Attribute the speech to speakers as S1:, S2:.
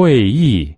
S1: 会议。